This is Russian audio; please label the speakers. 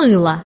Speaker 1: мыло.